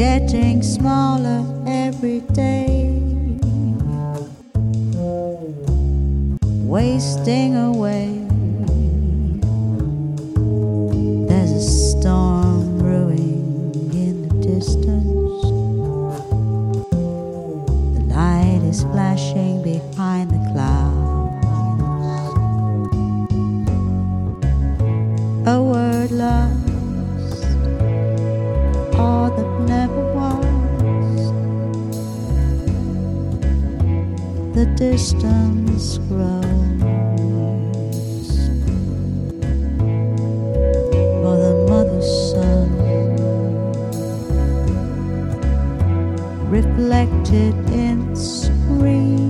getting smaller every day, wasting away. The distance grows. For the mother's son, reflected in screen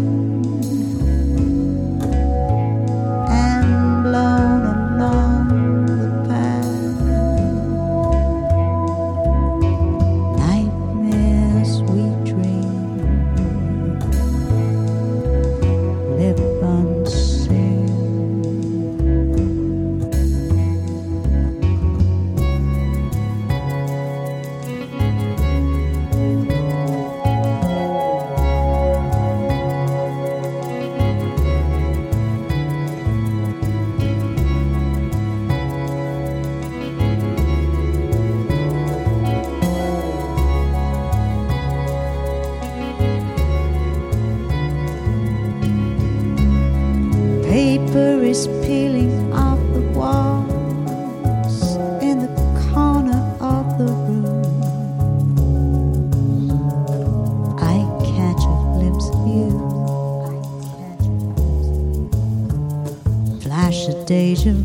I'm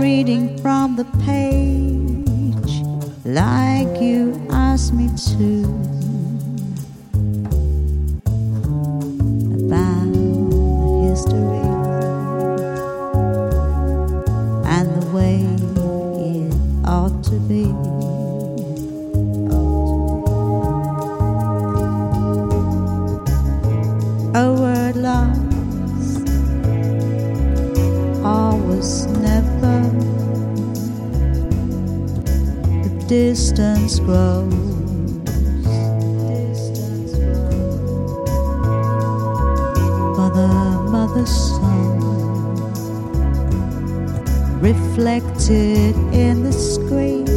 reading from the page like you asked me to about the history and the way it ought to be. Was never. The distance grows. For the mother's son reflected in the screen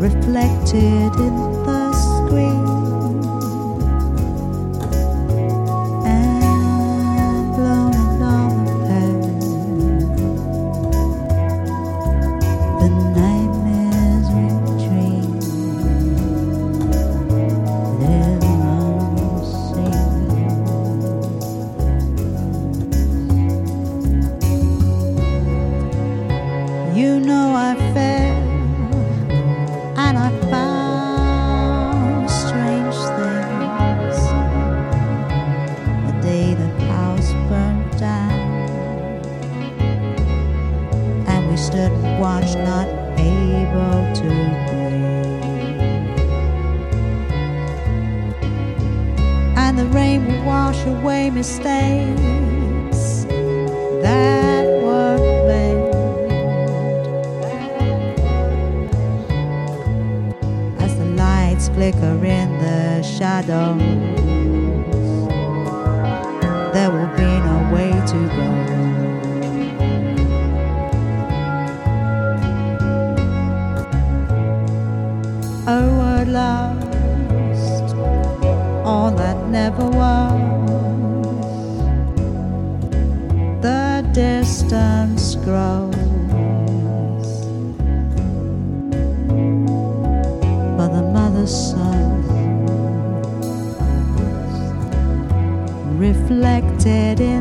reflected in the screen. Mistakes that were made. As the lights flicker in the shadows, there will be no way to go. Oh, a word lost, all that never was. Distance grows, but the mother's son reflected in